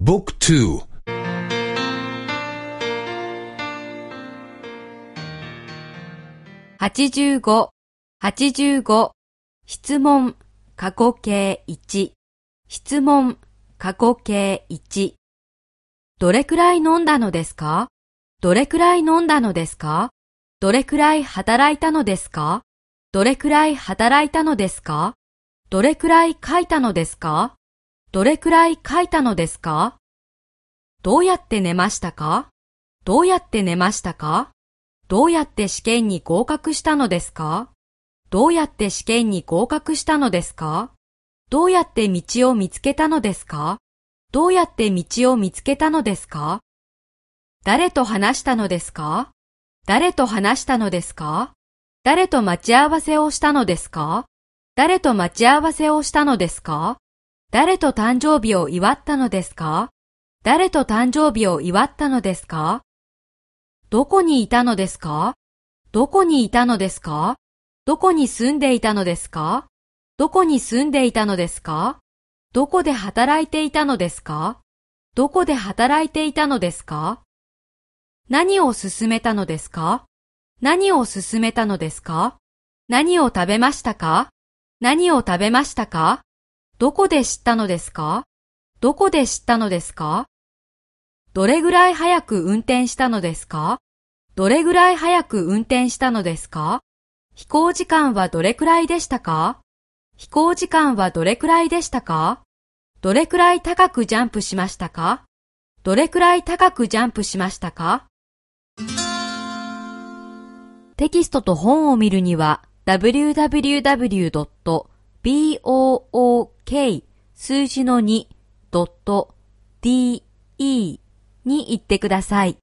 Book 2 85、85、質問、過去形1、質問、過去形1。どれくらい飲んだのですか？どれくらい飲んだのですか？どれくらい働いたのですか？どれくらい働いたのですか？どれくらい書いたのですか？どれくらい書いたのですか？どうやって寝ましたか？どうやって寝ましたか？どうやって試験に合格したのですか？どうやって試験に合格したのですか？どうやって道を見つけたのですか？どうやって道を見つけたのですか？誰と話したのですか？誰と話したのですか？誰と待ち合わせをしたのですか？誰と待ち合わせをしたのですか？誰と誕生日を祝ったのですか？誰と誕生日を祝ったのですか？どこにいたのですか？どこにいたのですか？どこに住んでいたのですか？どこに住んでいたのですか？どこで働いていたのですか？どこで働いていたのですか？何を進めたのですか？何を進めたのですか？何を食べましたか？何を食べましたか？どこで知ったのですか？どこで知ったのですか？どれぐらい早く運転したのですか？どれぐらい早く運転したのですか？飛行時間はどれくらいでしたか？飛行時間はどれくらいでしたか？どれくらい高くジャンプしましたか？どれくらい高くジャンプしましたか？テキストと本を見るには www.book k 数字の 2.de に行ってください。